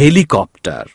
Helicopter.